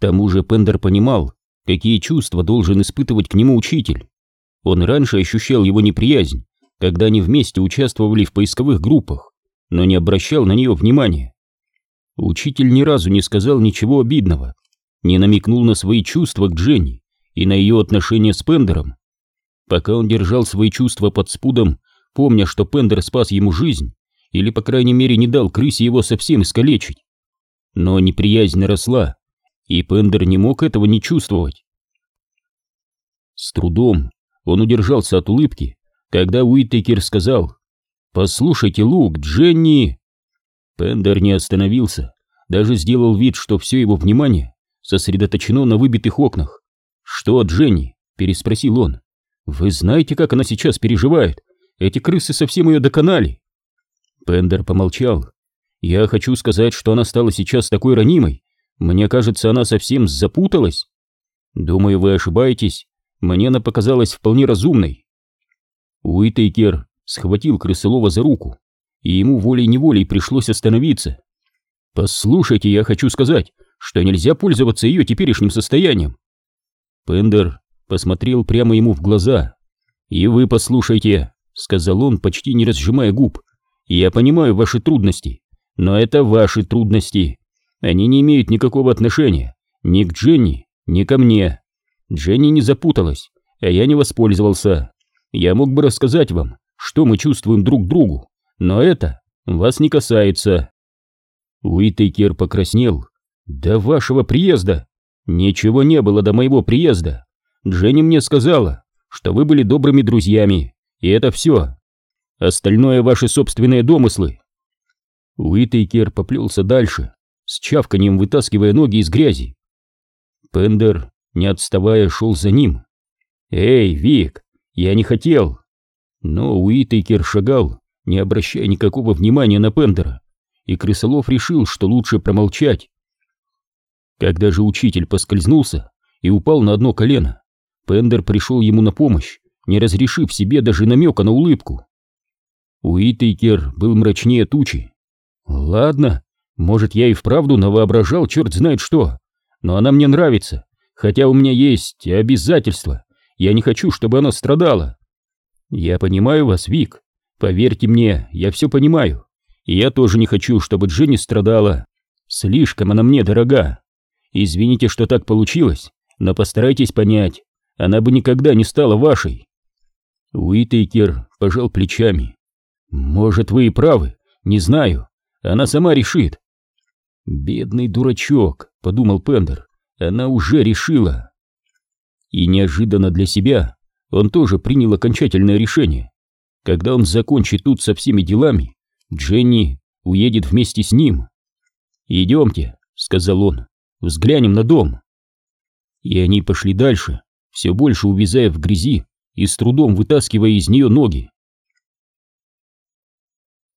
тому же Пендер понимал, какие чувства должен испытывать к нему учитель. Он раньше ощущал его неприязнь, когда они вместе участвовали в поисковых группах, но не обращал на нее внимания. Учитель ни разу не сказал ничего обидного, не намекнул на свои чувства к Дженни и на ее отношения с Пендером. Пока он держал свои чувства под спудом, помня, что Пендер спас ему жизнь, или, по крайней мере, не дал крысе его совсем искалечить. Но неприязнь росла, и Пендер не мог этого не чувствовать. С трудом он удержался от улыбки, когда Уиттекер сказал «Послушайте, Лук, Дженни...» Пендер не остановился, даже сделал вид, что все его внимание сосредоточено на выбитых окнах. «Что, Дженни?» — переспросил он. «Вы знаете, как она сейчас переживает? Эти крысы совсем ее доконали». Пендер помолчал. «Я хочу сказать, что она стала сейчас такой ранимой. Мне кажется, она совсем запуталась. Думаю, вы ошибаетесь. Мне она показалась вполне разумной». Уитейкер схватил крысолова за руку, и ему волей-неволей пришлось остановиться. «Послушайте, я хочу сказать, что нельзя пользоваться ее теперешним состоянием». Пендер посмотрел прямо ему в глаза. «И вы послушайте», — сказал он, почти не разжимая губ. «Я понимаю ваши трудности, но это ваши трудности. Они не имеют никакого отношения ни к Дженни, ни ко мне. Дженни не запуталась, а я не воспользовался. Я мог бы рассказать вам, что мы чувствуем друг другу, но это вас не касается. Уитейкер покраснел. До вашего приезда. Ничего не было до моего приезда. Дженни мне сказала, что вы были добрыми друзьями, и это все. Остальное ваши собственные домыслы. Уитейкер поплелся дальше, с чавканием вытаскивая ноги из грязи. Пендер, не отставая, шел за ним. «Эй, Вик, я не хотел!» Но Уитейкер шагал, не обращая никакого внимания на Пендера, и Крысолов решил, что лучше промолчать. Когда же учитель поскользнулся и упал на одно колено, Пендер пришел ему на помощь, не разрешив себе даже намека на улыбку. Уитейкер был мрачнее тучи. «Ладно, может, я и вправду навоображал черт знает что, но она мне нравится, хотя у меня есть обязательства, я не хочу, чтобы она страдала». «Я понимаю вас, Вик, Поверьте мне, я все понимаю. И я тоже не хочу, чтобы Дженни страдала. Слишком она мне дорога. Извините, что так получилось, но постарайтесь понять, она бы никогда не стала вашей. Уитейкер пожал плечами. Может, вы и правы, не знаю. Она сама решит. Бедный дурачок, подумал Пендер. Она уже решила. И неожиданно для себя он тоже принял окончательное решение. Когда он закончит тут со всеми делами, Дженни уедет вместе с ним. «Идемте», — сказал он, — «взглянем на дом». И они пошли дальше, все больше увязая в грязи и с трудом вытаскивая из нее ноги.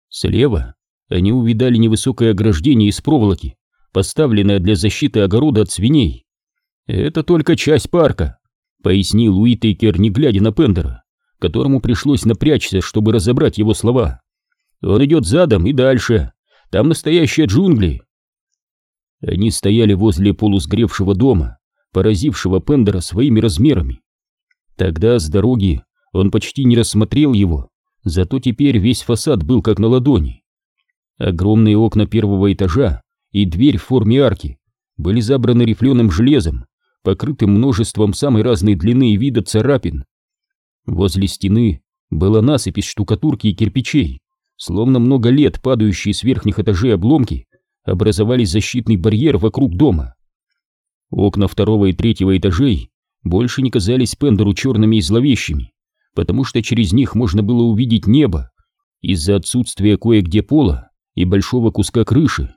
Слева они увидали невысокое ограждение из проволоки, поставленное для защиты огорода от свиней. «Это только часть парка», — пояснил Уитейкер, не глядя на Пендера которому пришлось напрячься, чтобы разобрать его слова. Он идет задом и дальше. Там настоящие джунгли. Они стояли возле полусгревшего дома, поразившего Пендера своими размерами. Тогда с дороги он почти не рассмотрел его, зато теперь весь фасад был как на ладони. Огромные окна первого этажа и дверь в форме арки были забраны рифленым железом, покрытым множеством самой разной длины и вида царапин. Возле стены была насыпь из штукатурки и кирпичей, словно много лет падающие с верхних этажей обломки образовали защитный барьер вокруг дома. Окна второго и третьего этажей больше не казались Пендеру черными и зловещими, потому что через них можно было увидеть небо из-за отсутствия кое-где пола и большого куска крыши.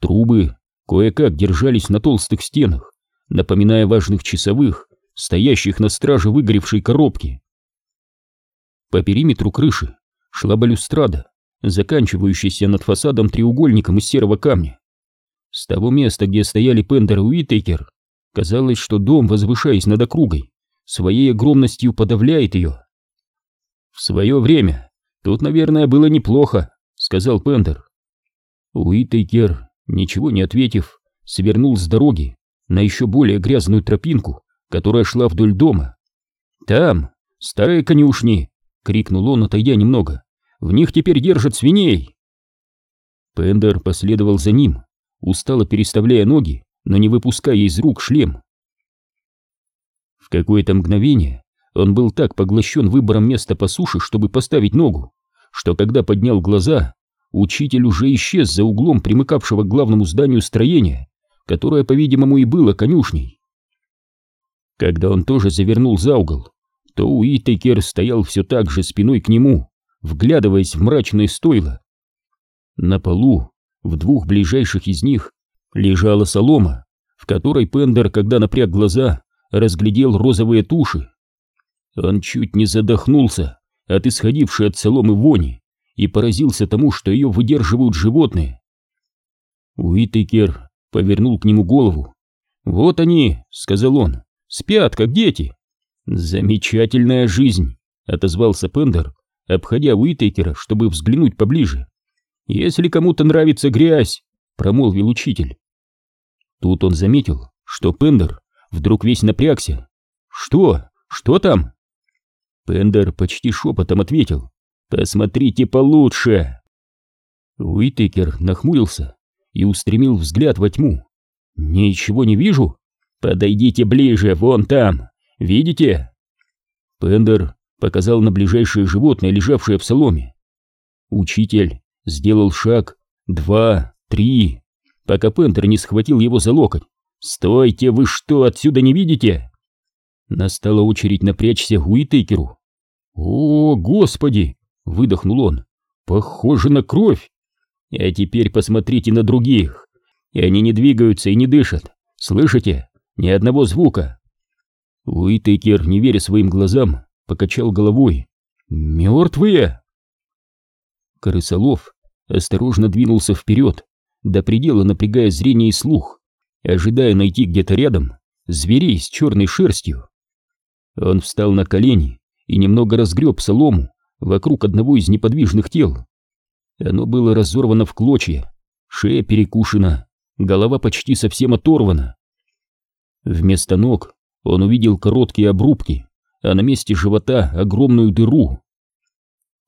Трубы кое-как держались на толстых стенах, напоминая важных часовых, стоящих на страже выгоревшей коробки. По периметру крыши шла балюстрада, заканчивающаяся над фасадом треугольником из серого камня. С того места, где стояли Пендер и Уитейкер, казалось, что дом, возвышаясь над округой, своей огромностью подавляет ее. «В свое время тут, наверное, было неплохо», — сказал Пендер. Уитейкер, ничего не ответив, свернул с дороги на еще более грязную тропинку, которая шла вдоль дома. «Там, старые конюшни!» — крикнул он, отойдя немного. «В них теперь держат свиней!» Пендер последовал за ним, устало переставляя ноги, но не выпуская из рук шлем. В какое-то мгновение он был так поглощен выбором места по суше, чтобы поставить ногу, что когда поднял глаза, учитель уже исчез за углом примыкавшего к главному зданию строения, которое, по-видимому, и было конюшней. Когда он тоже завернул за угол, то Уитекер стоял все так же спиной к нему, вглядываясь в мрачное стойло. На полу, в двух ближайших из них, лежала солома, в которой Пендер, когда напряг глаза, разглядел розовые туши. Он чуть не задохнулся от исходившей от соломы вони и поразился тому, что ее выдерживают животные. Уитекер повернул к нему голову. «Вот они», — сказал он, — «спят, как дети». «Замечательная жизнь», — отозвался Пендер, обходя Уитекера, чтобы взглянуть поближе. «Если кому-то нравится грязь», — промолвил учитель. Тут он заметил, что Пендер вдруг весь напрягся. «Что? Что там?» Пендер почти шепотом ответил. «Посмотрите получше!» Уитекер нахмурился и устремил взгляд во тьму. «Ничего не вижу? Подойдите ближе, вон там! Видите?» Пендер показал на ближайшее животное, лежавшее в соломе. Учитель сделал шаг, два, три, пока Пендер не схватил его за локоть. «Стойте, вы что, отсюда не видите?» Настала очередь напрячься Уитейкеру. «О, господи!» — выдохнул он. «Похоже на кровь!» «А теперь посмотрите на других. И они не двигаются и не дышат. Слышите? Ни одного звука!» Уитейкер, не веря своим глазам, покачал головой. «Мертвые!» Крысолов осторожно двинулся вперед, до предела напрягая зрение и слух, ожидая найти где-то рядом зверей с черной шерстью. Он встал на колени и немного разгреб солому вокруг одного из неподвижных тел. Оно было разорвано в клочья, шея перекушена, голова почти совсем оторвана. Вместо ног он увидел короткие обрубки, а на месте живота огромную дыру.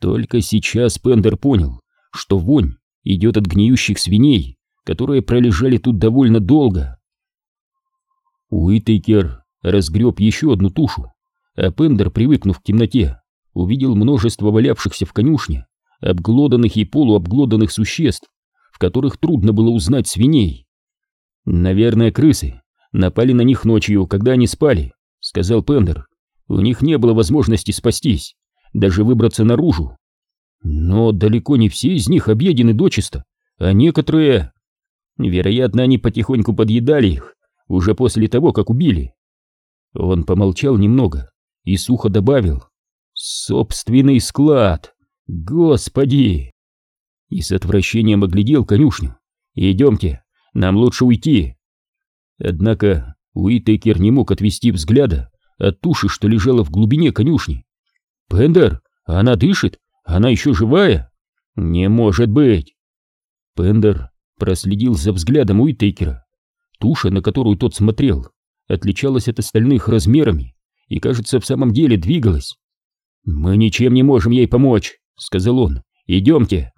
Только сейчас Пендер понял, что вонь идет от гниющих свиней, которые пролежали тут довольно долго. Уитейкер разгреб еще одну тушу, а Пендер, привыкнув к темноте, увидел множество валявшихся в конюшне обглоданных и полуобглоданных существ, в которых трудно было узнать свиней. «Наверное, крысы напали на них ночью, когда они спали», — сказал Пендер. «У них не было возможности спастись, даже выбраться наружу. Но далеко не все из них объедены дочисто, а некоторые... Вероятно, они потихоньку подъедали их, уже после того, как убили». Он помолчал немного и сухо добавил. «Собственный склад! Господи!» И с отвращением оглядел конюшню. «Идемте, нам лучше уйти!» Однако Уитейкер не мог отвести взгляда от туши, что лежала в глубине конюшни. «Пендер, она дышит? Она еще живая?» «Не может быть!» Пендер проследил за взглядом Уитейкера. Туша, на которую тот смотрел, отличалась от остальных размерами и, кажется, в самом деле двигалась. «Мы ничем не можем ей помочь», — сказал он. «Идемте».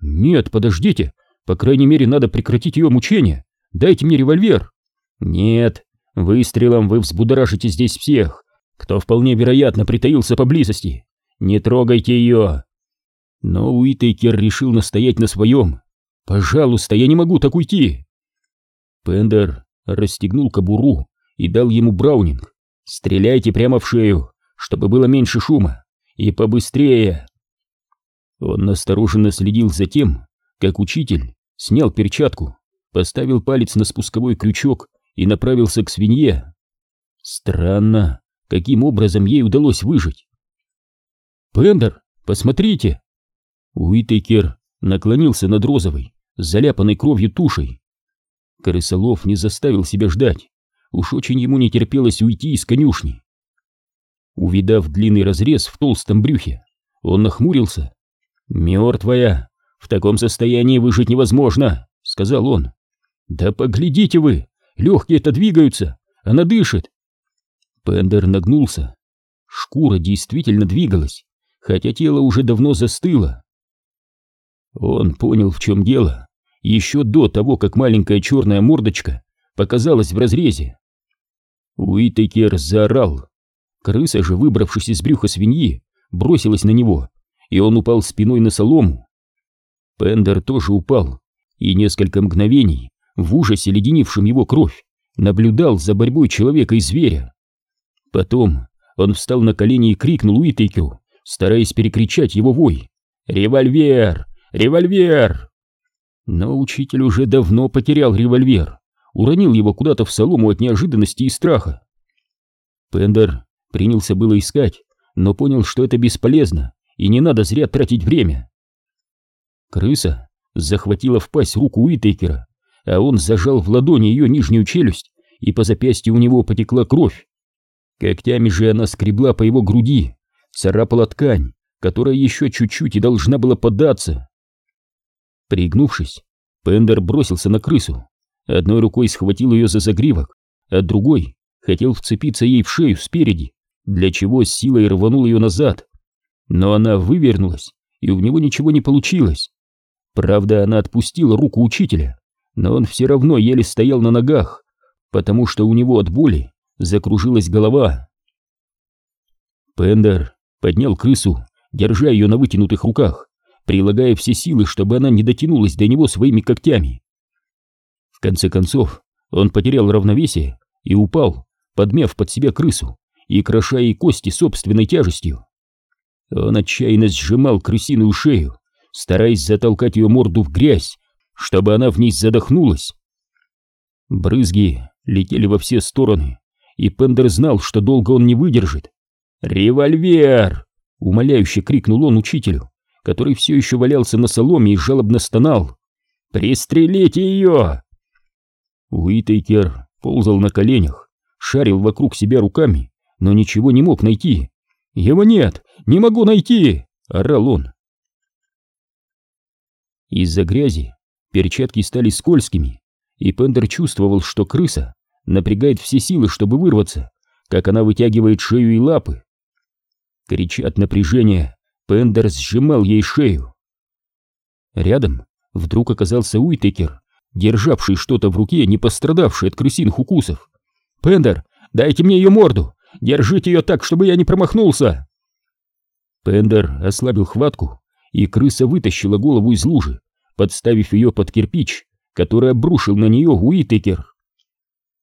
«Нет, подождите. По крайней мере, надо прекратить ее мучения. Дайте мне револьвер». «Нет, выстрелом вы взбудоражите здесь всех, кто вполне вероятно притаился поблизости. Не трогайте ее». Но Уитейкер решил настоять на своем. «Пожалуйста, я не могу так уйти». Пендер расстегнул кобуру и дал ему браунинг. Стреляйте прямо в шею, чтобы было меньше шума, и побыстрее. Он настороженно следил за тем, как учитель снял перчатку, поставил палец на спусковой крючок и направился к свинье. Странно, каким образом ей удалось выжить. «Пендер, посмотрите!» Уитейкер наклонился над розовой, заляпанной кровью тушей. Крысолов не заставил себя ждать. Уж очень ему не терпелось уйти из конюшни. Увидав длинный разрез в толстом брюхе, он нахмурился. «Мертвая! В таком состоянии выжить невозможно!» — сказал он. «Да поглядите вы! Легкие-то двигаются! Она дышит!» Пендер нагнулся. Шкура действительно двигалась, хотя тело уже давно застыло. Он понял, в чем дело, еще до того, как маленькая черная мордочка показалась в разрезе. Уитекер заорал. Крыса же, выбравшись из брюха свиньи, бросилась на него, и он упал спиной на солому. Пендер тоже упал, и несколько мгновений, в ужасе леденившем его кровь, наблюдал за борьбой человека и зверя. Потом он встал на колени и крикнул Уитейкеру, стараясь перекричать его вой. «Револьвер! Револьвер!» Но учитель уже давно потерял револьвер, уронил его куда-то в солому от неожиданности и страха. Пендер принялся было искать, но понял, что это бесполезно, и не надо зря тратить время. Крыса захватила в пасть руку Уитейкера, а он зажал в ладони ее нижнюю челюсть, и по запястью у него потекла кровь. Когтями же она скребла по его груди, царапала ткань, которая еще чуть-чуть и должна была поддаться. Пригнувшись, Пендер бросился на крысу, одной рукой схватил ее за загривок, а другой хотел вцепиться ей в шею спереди, для чего с силой рванул ее назад. Но она вывернулась, и у него ничего не получилось. Правда, она отпустила руку учителя, но он все равно еле стоял на ногах, потому что у него от боли закружилась голова. Пендер поднял крысу, держа ее на вытянутых руках, прилагая все силы, чтобы она не дотянулась до него своими когтями. В конце концов, он потерял равновесие и упал, подмяв под себя крысу и кроша ей кости собственной тяжестью. Он отчаянно сжимал крысиную шею, стараясь затолкать ее морду в грязь, чтобы она в ней задохнулась. Брызги летели во все стороны, и Пендер знал, что долго он не выдержит. «Револьвер!» — умоляюще крикнул он учителю, который все еще валялся на соломе и жалобно стонал. «Пристрелите ее!» Уитейкер ползал на коленях, шарил вокруг себя руками, но ничего не мог найти. «Его нет! Не могу найти!» — орал он. Из-за грязи перчатки стали скользкими, и Пендер чувствовал, что крыса напрягает все силы, чтобы вырваться, как она вытягивает шею и лапы. Крича от напряжения, Пендер сжимал ей шею. Рядом вдруг оказался Уитекер, державший что-то в руке, не пострадавший от крысиных укусов. «Пендер, дайте мне ее морду! Держите ее так, чтобы я не промахнулся!» Пендер ослабил хватку, и крыса вытащила голову из лужи, подставив ее под кирпич, который обрушил на нее Уитекер.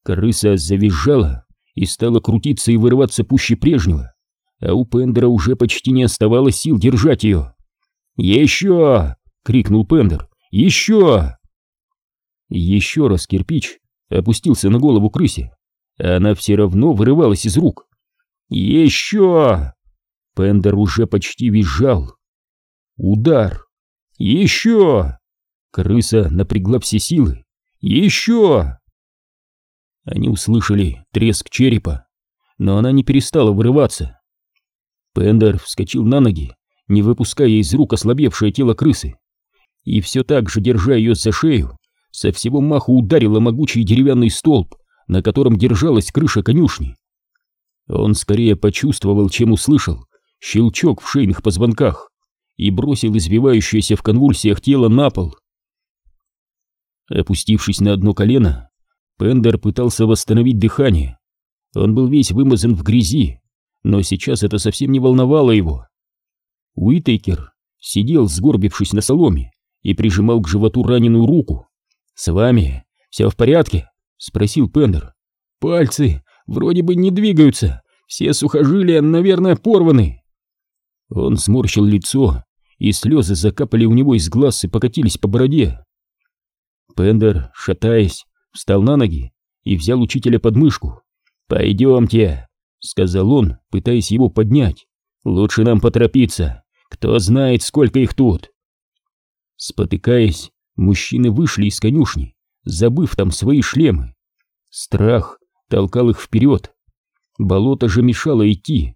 Крыса завизжала и стала крутиться и вырываться пуще прежнего, а у Пендера уже почти не оставалось сил держать ее. «Еще!» — крикнул Пендер. «Еще!» Еще раз кирпич опустился на голову крысе, она все равно вырывалась из рук. «Еще!» Пендер уже почти визжал. Удар! Еще! Крыса напрягла все силы. Еще! Они услышали треск черепа, но она не перестала вырываться. Пендер вскочил на ноги, не выпуская из рук ослабевшее тело крысы, и все так же, держа ее за шею, со всего маху ударила могучий деревянный столб, на котором держалась крыша конюшни. Он скорее почувствовал, чем услышал, щелчок в шейных позвонках и бросил извивающееся в конвульсиях тело на пол. Опустившись на одно колено, Пендер пытался восстановить дыхание. Он был весь вымазан в грязи, но сейчас это совсем не волновало его. Уитейкер сидел, сгорбившись на соломе, и прижимал к животу раненую руку. «С вами все в порядке?» — спросил Пендер. «Пальцы вроде бы не двигаются, все сухожилия, наверное, порваны». Он сморщил лицо, и слезы закапали у него из глаз и покатились по бороде. Пендер, шатаясь, встал на ноги и взял учителя под мышку. «Пойдемте», — сказал он, пытаясь его поднять. «Лучше нам поторопиться. Кто знает, сколько их тут». Спотыкаясь, мужчины вышли из конюшни, забыв там свои шлемы. Страх толкал их вперед. Болото же мешало идти,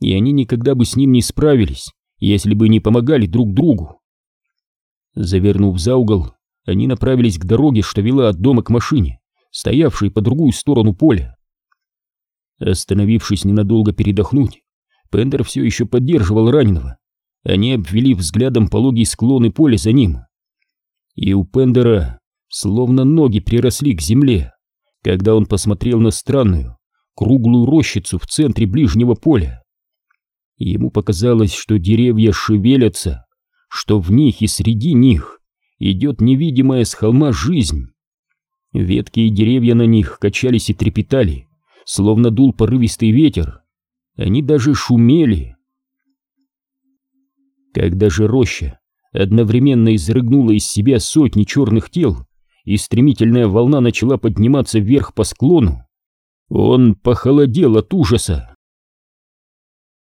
и они никогда бы с ним не справились, если бы не помогали друг другу. Завернув за угол, они направились к дороге, что вела от дома к машине, стоявшей по другую сторону поля. Остановившись ненадолго передохнуть, Пендер все еще поддерживал раненого. Они обвели взглядом пологий склоны поля за ним. И у Пендера словно ноги приросли к земле, когда он посмотрел на странную, круглую рощицу в центре ближнего поля. Ему показалось, что деревья шевелятся, что в них и среди них идет невидимая с холма жизнь. Ветки и деревья на них качались и трепетали, словно дул порывистый ветер. Они даже шумели. Когда же роща одновременно изрыгнула из себя сотни черных тел, и стремительная волна начала подниматься вверх по склону, он похолодел от ужаса.